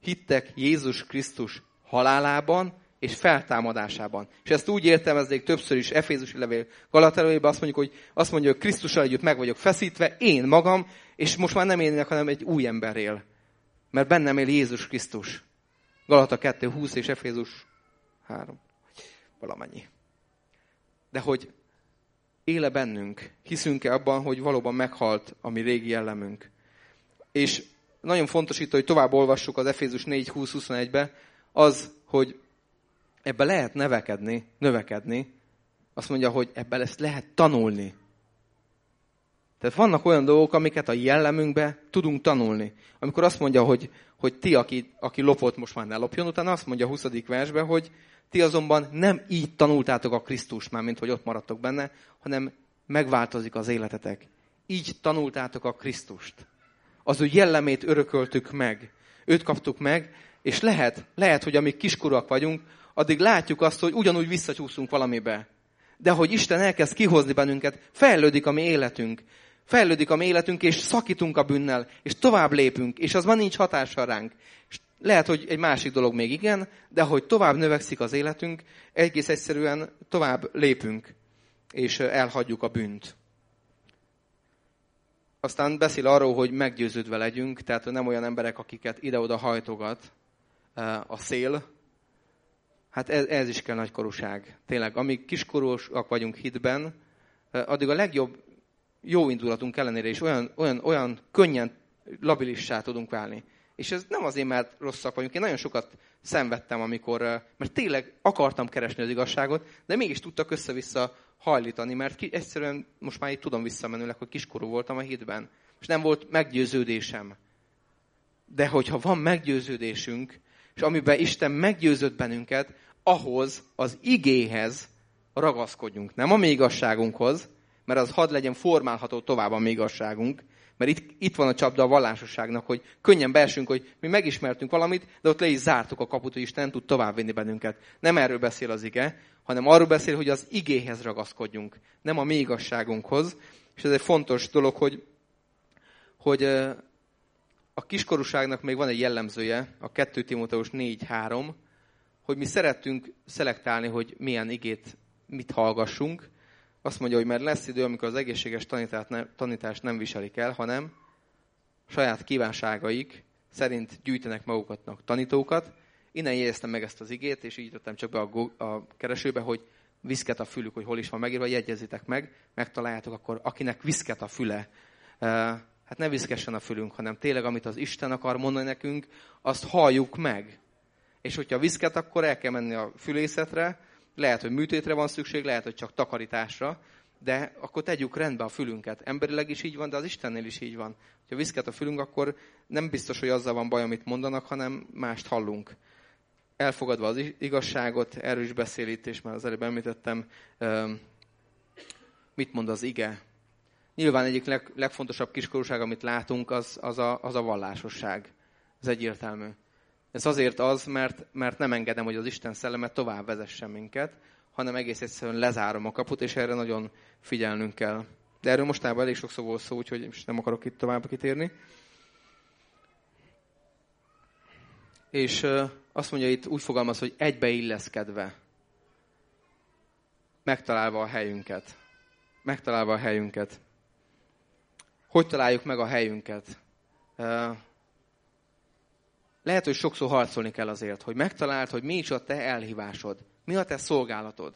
Hittek Jézus Krisztus halálában és feltámadásában. És ezt úgy értelmezzék többször is Efézusi levél Galaterőjében azt mondjuk, hogy azt mondja, hogy Krisztussal együtt meg vagyok feszítve, én magam, és most már nem én hanem egy új ember él mert bennem él Jézus Krisztus. Galata 2, 20 és Efézus 3. Valamennyi. De hogy éle bennünk, hiszünk-e abban, hogy valóban meghalt a mi régi jellemünk. És nagyon fontos itt, hogy tovább olvassuk az Efézus 4.20-21-be, az, hogy ebbe lehet nevekedni, növekedni. Azt mondja, hogy ebbe lesz lehet tanulni. Tehát vannak olyan dolgok, amiket a jellemünkbe tudunk tanulni. Amikor azt mondja, hogy, hogy ti, aki, aki lopott, most már ne lopjon, utána azt mondja a 20. versben, hogy ti azonban nem így tanultátok a Krisztus már, mint hogy ott maradtok benne, hanem megváltozik az életetek. Így tanultátok a Krisztust. Az ő jellemét örököltük meg. Őt kaptuk meg, és lehet, lehet, hogy amíg kiskorúak vagyunk, addig látjuk azt, hogy ugyanúgy visszacsúszunk valamibe. De hogy Isten elkezd kihozni bennünket, fejlődik a mi életünk. Fejlődik a mi életünk, és szakítunk a bűnnel, és tovább lépünk, és az már nincs hatással ránk. És lehet, hogy egy másik dolog még igen, de hogy tovább növekszik az életünk, egész egyszerűen tovább lépünk, és elhagyjuk a bűnt. Aztán beszél arról, hogy meggyőződve legyünk, tehát nem olyan emberek, akiket ide-oda hajtogat a szél. Hát ez, ez is kell nagykorúság. Tényleg, amíg kiskorúak vagyunk hitben, addig a legjobb jó indulatunk ellenére is olyan, olyan, olyan könnyen labilissá tudunk válni. És ez nem azért, mert rosszak vagyunk. Én nagyon sokat szenvedtem, amikor, mert tényleg akartam keresni az igazságot, de mégis tudtak össze-vissza hajlítani, mert ki, egyszerűen most már itt tudom visszamenőleg, hogy kiskorú voltam a hitben, és nem volt meggyőződésem. De hogyha van meggyőződésünk, és amiben Isten meggyőzött bennünket, ahhoz az igéhez ragaszkodjunk. Nem a mi igazságunkhoz, mert az hadd legyen formálható tovább a mi igazságunk, mert itt, itt van a csapda a vallásosságnak, hogy könnyen beesünk, hogy mi megismertünk valamit, de ott le is zártuk a kaput, hogy Isten tud továbbvinni bennünket. Nem erről beszél az ige, hanem arról beszél, hogy az igéhez ragaszkodjunk, nem a mi igazságunkhoz. És ez egy fontos dolog, hogy, hogy a kiskorúságnak még van egy jellemzője, a 2 Timóteus 4.3, hogy mi szerettünk szelektálni, hogy milyen igét mit hallgassunk, azt mondja, hogy mert lesz idő, amikor az egészséges tanítást nem viselik el, hanem saját kívánságaik szerint gyűjtenek magukatnak tanítókat. Innen jegyeztem meg ezt az igét, és így írtam csak be a, a keresőbe, hogy viszket a fülük, hogy hol is van megírva, jegyezitek meg, megtaláljátok akkor, akinek viszket a füle. Hát ne viszkessen a fülünk, hanem tényleg, amit az Isten akar mondani nekünk, azt halljuk meg. És hogyha viszket, akkor el kell menni a fülészetre, lehet, hogy műtétre van szükség, lehet, hogy csak takarításra, de akkor tegyük rendbe a fülünket. Emberileg is így van, de az Istennél is így van. Ha viszket a fülünk, akkor nem biztos, hogy azzal van baj, amit mondanak, hanem mást hallunk. Elfogadva az igazságot, erről is beszél itt, és már az előbb említettem, mit mond az ige. Nyilván egyik leg, legfontosabb kiskorúság, amit látunk, az, az, a, az a vallásosság. Ez egyértelmű. Ez azért az, mert, mert nem engedem, hogy az Isten szelleme tovább vezessen minket, hanem egész egyszerűen lezárom a kaput, és erre nagyon figyelnünk kell. De erről mostában elég sokszor volt szó, úgyhogy most nem akarok itt tovább kitérni. És azt mondja itt, úgy fogalmaz, hogy egybeilleszkedve. Megtalálva a helyünket. Megtalálva a helyünket. Hogy találjuk meg a helyünket? Lehet, hogy sokszor harcolni kell azért, hogy megtaláld, hogy mi is a te elhívásod, mi a te szolgálatod.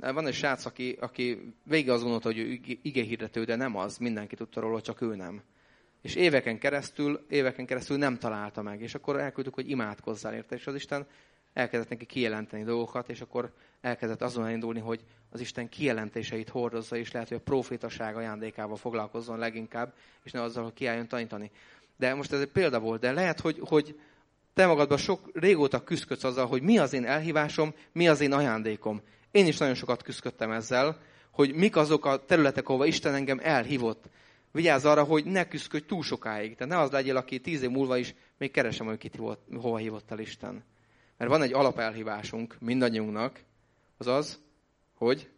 Van egy srác, aki, aki végig azt gondolta, hogy ő igéhirdető, de nem az, mindenki tudta róla, csak ő nem. És éveken keresztül, éveken keresztül nem találta meg, és akkor elküldtük, hogy imádkozzál érte, és az Isten elkezdett neki kijelenteni dolgokat, és akkor elkezdett azon elindulni, hogy az Isten kijelentéseit hordozza, és lehet, hogy a profétaság ajándékával foglalkozzon leginkább, és ne azzal, hogy kiálljon tanítani. De most ez egy példa volt, de lehet, hogy, hogy te magadban sok régóta küzdködsz azzal, hogy mi az én elhívásom, mi az én ajándékom. Én is nagyon sokat küzdködtem ezzel, hogy mik azok a területek, ahova Isten engem elhívott. Vigyázz arra, hogy ne küzdködj túl sokáig. Tehát ne az legyél, aki tíz év múlva is még keresem, hogy kit hívott, hova hívott el Isten. Mert van egy alapelhívásunk mindannyiunknak, az az, hogy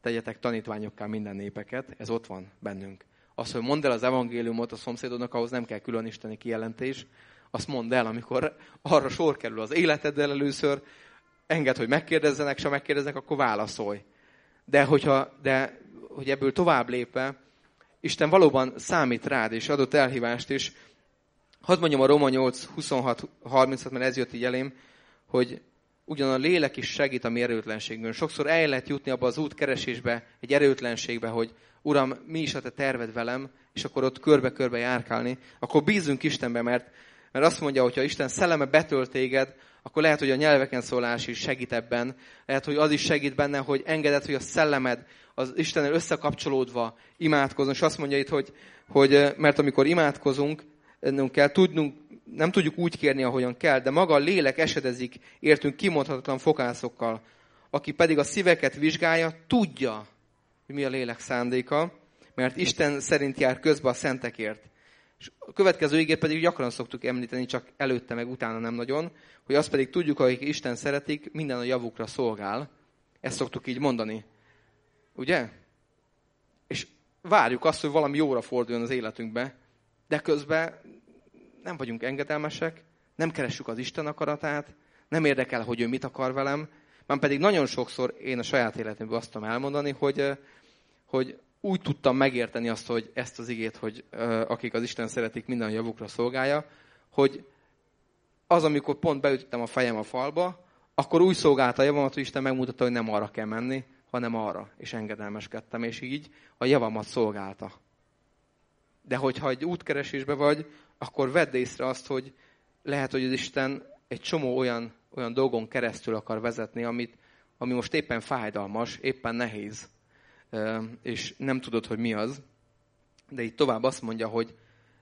tegyetek tanítványokká minden népeket, ez ott van bennünk. Az, hogy mondd el az evangéliumot a szomszédodnak, ahhoz nem kell külön isteni kijelentés. Azt mondd el, amikor arra sor kerül az életeddel először, enged, hogy megkérdezzenek, ha megkérdeznek, akkor válaszolj. De, hogyha, de hogy ebből tovább lépve, Isten valóban számít rád, és adott elhívást, és hadd mondjam a Roma 8, 26, 36, mert ez jött így elém, hogy ugyan a lélek is segít a mi erőtlenségünkön. Sokszor el lehet jutni abba az útkeresésbe, egy erőtlenségbe, hogy Uram, mi is a te terved velem, és akkor ott körbe-körbe járkálni. Akkor bízunk Istenbe, mert, mert azt mondja, hogy ha Isten szelleme betölt téged, akkor lehet, hogy a nyelveken szólás is segít ebben. Lehet, hogy az is segít benne, hogy engeded, hogy a szellemed az Istennel összekapcsolódva imádkozom. És azt mondja itt, hogy, hogy mert amikor imádkozunk, kell tudnunk, nem tudjuk úgy kérni, ahogyan kell, de maga a lélek esedezik, értünk kimondhatatlan fokászokkal. Aki pedig a szíveket vizsgálja, tudja, hogy mi a lélek szándéka, mert Isten szerint jár közbe a szentekért. És a következő igét pedig gyakran szoktuk említeni, csak előtte meg utána nem nagyon, hogy azt pedig tudjuk, akik Isten szeretik, minden a javukra szolgál. Ezt szoktuk így mondani. Ugye? És várjuk azt, hogy valami jóra forduljon az életünkbe, de közben nem vagyunk engedelmesek, nem keressük az Isten akaratát, nem érdekel, hogy ő mit akar velem, már pedig nagyon sokszor én a saját életemben azt tudom elmondani, hogy, hogy úgy tudtam megérteni azt, hogy ezt az igét, hogy akik az Isten szeretik, minden javukra szolgálja, hogy az, amikor pont beütöttem a fejem a falba, akkor úgy szolgálta a javamat, hogy Isten megmutatta, hogy nem arra kell menni, hanem arra, és engedelmeskedtem, és így a javamat szolgálta. De hogyha egy útkeresésbe vagy, akkor vedd észre azt, hogy lehet, hogy az Isten egy csomó olyan, olyan dolgon keresztül akar vezetni, amit, ami most éppen fájdalmas, éppen nehéz, és nem tudod, hogy mi az. De itt tovább azt mondja, hogy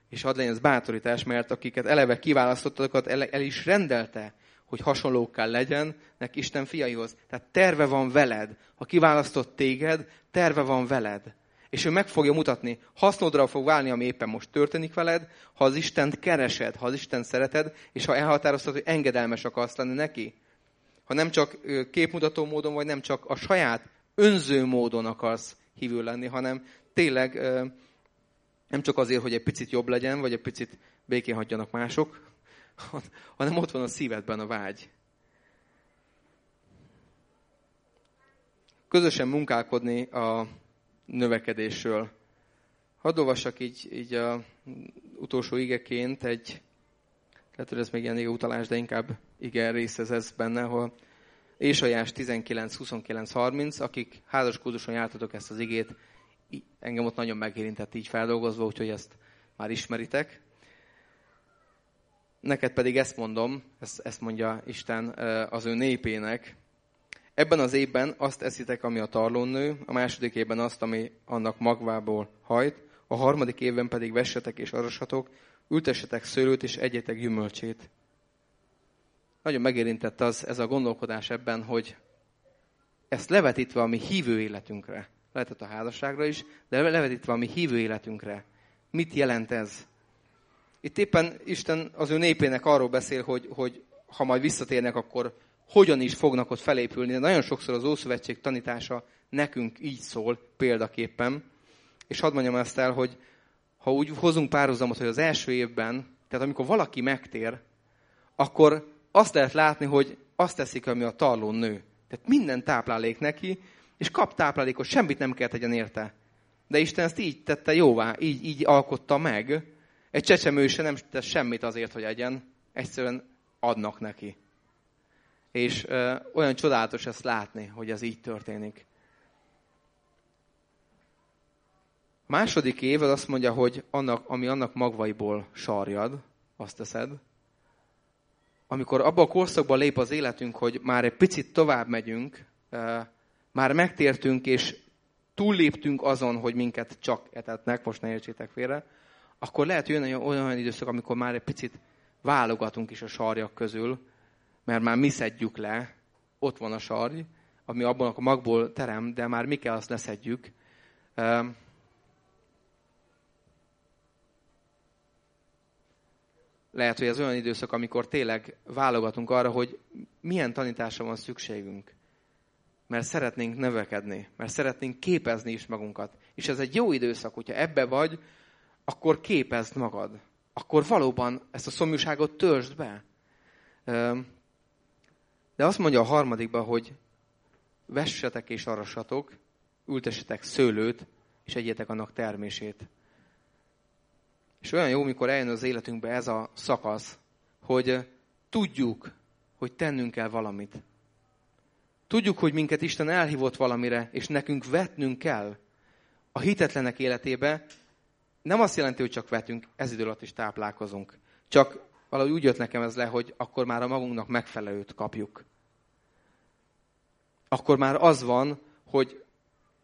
és hadd legyen ez bátorítás, mert akiket eleve kiválasztottakat el, el is rendelte, hogy hasonlókkal legyenek Isten fiaihoz. Tehát terve van veled. Ha kiválasztott téged, terve van veled. És ő meg fogja mutatni, hasznodra fog válni, ami éppen most történik veled, ha az Istent keresed, ha az Isten szereted, és ha elhatároztad, hogy engedelmes akarsz lenni neki. Ha nem csak képmutató módon, vagy nem csak a saját önző módon akarsz hívő lenni, hanem tényleg nem csak azért, hogy egy picit jobb legyen, vagy egy picit békén hagyjanak mások, hanem ott van a szívedben a vágy. Közösen munkálkodni a növekedésről. Hadd olvassak így, így a utolsó igeként egy, lehet, hogy ez még ilyen utalás, de inkább igen részez ez benne, ahol Ésajás 19, 29, 30, akik házaskodóson jártatok ezt az igét, engem ott nagyon megérintett így feldolgozva, úgyhogy ezt már ismeritek. Neked pedig ezt mondom, ezt, ezt mondja Isten az ő népének. Ebben az évben azt eszitek, ami a tarlón nő, a második évben azt, ami annak magvából hajt, a harmadik évben pedig vessetek és arasatok, ültessetek szőlőt és egyetek gyümölcsét. Nagyon megérintett az, ez a gondolkodás ebben, hogy ezt levetítve a mi hívő életünkre, lehetett a házasságra is, de levetítve a mi hívő életünkre. Mit jelent ez? Itt éppen Isten az ő népének arról beszél, hogy, hogy ha majd visszatérnek, akkor hogyan is fognak ott felépülni. De nagyon sokszor az Ószövetség tanítása nekünk így szól példaképpen. És hadd mondjam ezt el, hogy ha úgy hozunk párhuzamot, hogy az első évben, tehát amikor valaki megtér, akkor azt lehet látni, hogy azt teszik, ami a tarlón nő. Tehát minden táplálék neki, és kap táplálékot, semmit nem kell tegyen érte. De Isten ezt így tette jóvá, így, így alkotta meg. Egy csecsemő se nem tesz semmit azért, hogy egyen, egyszerűen adnak neki. És ö, olyan csodálatos ezt látni, hogy ez így történik. Második év az azt mondja, hogy annak, ami annak magvaiból sarjad, azt teszed. Amikor abba a korszakba lép az életünk, hogy már egy picit tovább megyünk, már megtértünk, és túlléptünk azon, hogy minket csak etetnek, most ne értsétek félre, akkor lehet, jön olyan, olyan időszak, amikor már egy picit válogatunk is a sarjak közül, mert már mi szedjük le, ott van a sarj, ami abban a magból terem, de már mi kell azt leszedjük. Lehet, hogy ez olyan időszak, amikor tényleg válogatunk arra, hogy milyen tanításra van szükségünk mert szeretnénk növekedni, mert szeretnénk képezni is magunkat. És ez egy jó időszak, hogyha ebbe vagy, akkor képezd magad. Akkor valóban ezt a szomjúságot törzsd be. De azt mondja a harmadikban, hogy vessetek és arasatok, ültessetek szőlőt, és egyetek annak termését. És olyan jó, mikor eljön az életünkbe ez a szakasz, hogy tudjuk, hogy tennünk kell valamit Tudjuk, hogy minket Isten elhívott valamire, és nekünk vetnünk kell. A hitetlenek életébe nem azt jelenti, hogy csak vetünk, ez idő alatt is táplálkozunk. Csak valahogy úgy jött nekem ez le, hogy akkor már a magunknak megfelelőt kapjuk. Akkor már az van, hogy,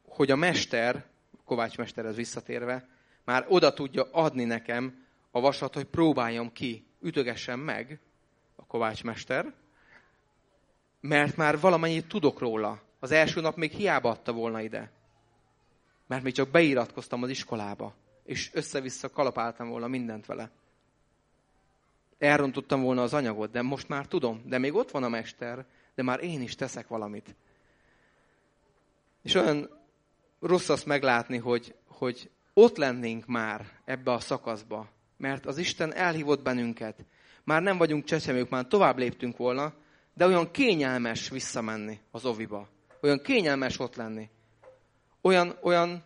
hogy a mester, Kovács mesterhez visszatérve, már oda tudja adni nekem a vasat, hogy próbáljam ki, ütögessem meg a Kovács mester, mert már valamennyit tudok róla. Az első nap még hiába adta volna ide. Mert még csak beiratkoztam az iskolába, és össze-vissza kalapáltam volna mindent vele. Elrontottam volna az anyagot, de most már tudom. De még ott van a mester, de már én is teszek valamit. És olyan rossz azt meglátni, hogy, hogy ott lennénk már ebbe a szakaszba, mert az Isten elhívott bennünket. Már nem vagyunk csecsemők, már tovább léptünk volna, de olyan kényelmes visszamenni az oviba. Olyan kényelmes ott lenni. Olyan, olyan,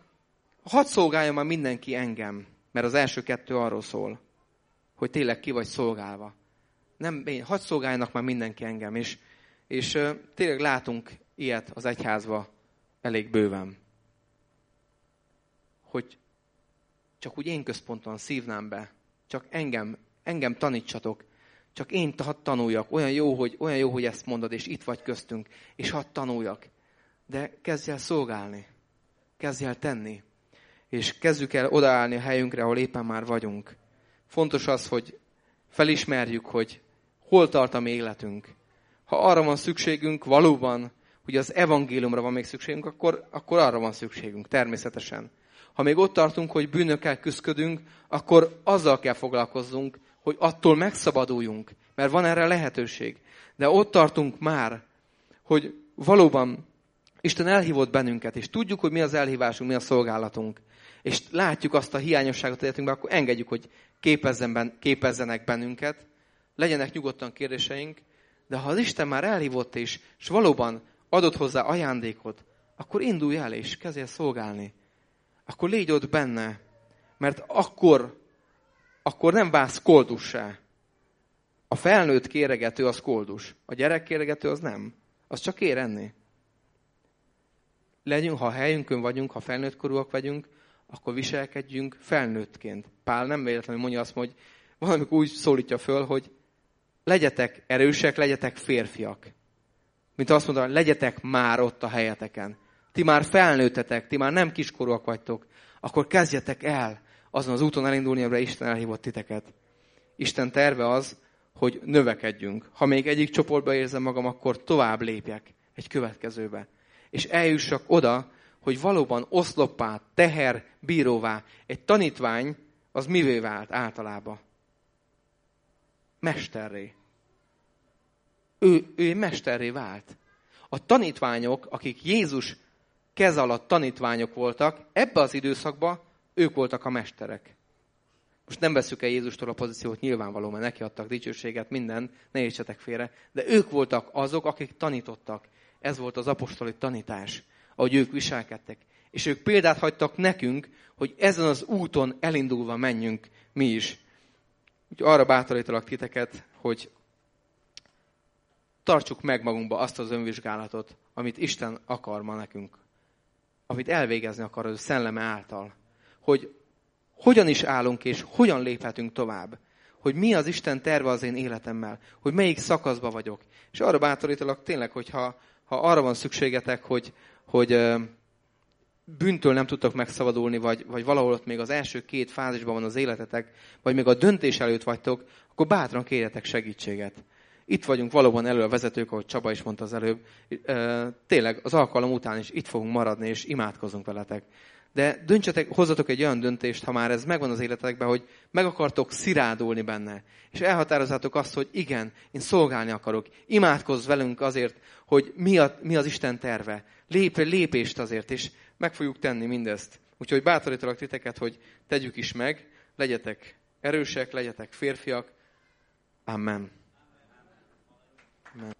hadd szolgálja már mindenki engem, mert az első kettő arról szól, hogy tényleg ki vagy szolgálva. Nem, hadd szolgáljanak már mindenki engem, és, és tényleg látunk ilyet az egyházba elég bőven. Hogy csak úgy én központon szívnám be, csak engem, engem tanítsatok, csak én hadd tanuljak. Olyan jó, hogy, olyan jó, hogy ezt mondod, és itt vagy köztünk, és hadd tanuljak. De kezdj el szolgálni. Kezdj el tenni. És kezdjük el odaállni a helyünkre, ahol éppen már vagyunk. Fontos az, hogy felismerjük, hogy hol tart a mi életünk. Ha arra van szükségünk valóban, hogy az evangéliumra van még szükségünk, akkor, akkor arra van szükségünk, természetesen. Ha még ott tartunk, hogy bűnökkel küzdködünk, akkor azzal kell foglalkozzunk, hogy attól megszabaduljunk, mert van erre lehetőség. De ott tartunk már, hogy valóban Isten elhívott bennünket, és tudjuk, hogy mi az elhívásunk, mi a szolgálatunk. És látjuk azt a hiányosságot életünkben, akkor engedjük, hogy képezzen képezzenek bennünket, legyenek nyugodtan kérdéseink, de ha az Isten már elhívott és, és valóban adott hozzá ajándékot, akkor indulj el és kezdj el szolgálni. Akkor légy ott benne, mert akkor akkor nem válsz koldussá. A felnőtt kéregető az koldus. A gyerek kéregető az nem. Az csak kér enni. Legyünk, ha a helyünkön vagyunk, ha felnőtt korúak vagyunk, akkor viselkedjünk felnőttként. Pál nem véletlenül mondja azt, hogy valamikor úgy szólítja föl, hogy legyetek erősek, legyetek férfiak. Mint azt mondta, legyetek már ott a helyeteken. Ti már felnőttetek, ti már nem kiskorúak vagytok. Akkor kezdjetek el azon az úton elindulni, amire Isten elhívott titeket. Isten terve az, hogy növekedjünk. Ha még egyik csoportba érzem magam, akkor tovább lépjek egy következőbe. És eljussak oda, hogy valóban oszloppá, teher, bíróvá. Egy tanítvány az mivé vált általában? Mesterré. Ő, ő mesterré vált. A tanítványok, akik Jézus kez alatt tanítványok voltak, ebbe az időszakban ők voltak a mesterek. Most nem veszük el Jézustól a pozíciót, nyilvánvaló, mert neki adtak dicsőséget, minden, ne értsetek félre. De ők voltak azok, akik tanítottak. Ez volt az apostoli tanítás, ahogy ők viselkedtek. És ők példát hagytak nekünk, hogy ezen az úton elindulva menjünk mi is. Úgyhogy arra bátorítalak titeket, hogy tartsuk meg magunkba azt az önvizsgálatot, amit Isten akar ma nekünk. Amit elvégezni akar az szelleme által hogy hogyan is állunk és hogyan léphetünk tovább. Hogy mi az Isten terve az én életemmel. Hogy melyik szakaszba vagyok. És arra bátorítalak tényleg, hogy ha, ha arra van szükségetek, hogy, hogy bűntől nem tudtok megszabadulni, vagy, vagy valahol ott még az első két fázisban van az életetek, vagy még a döntés előtt vagytok, akkor bátran kérjetek segítséget. Itt vagyunk valóban elő a vezetők, ahogy Csaba is mondta az előbb. Tényleg az alkalom után is itt fogunk maradni, és imádkozunk veletek de döntsetek, hozzatok egy olyan döntést, ha már ez megvan az életetekben, hogy meg akartok szirádulni benne. És elhatározzátok azt, hogy igen, én szolgálni akarok. Imádkozz velünk azért, hogy mi, a, mi az Isten terve. Lépj lépést azért, és meg fogjuk tenni mindezt. Úgyhogy bátorítalak titeket, hogy tegyük is meg, legyetek erősek, legyetek férfiak. Amen. Amen.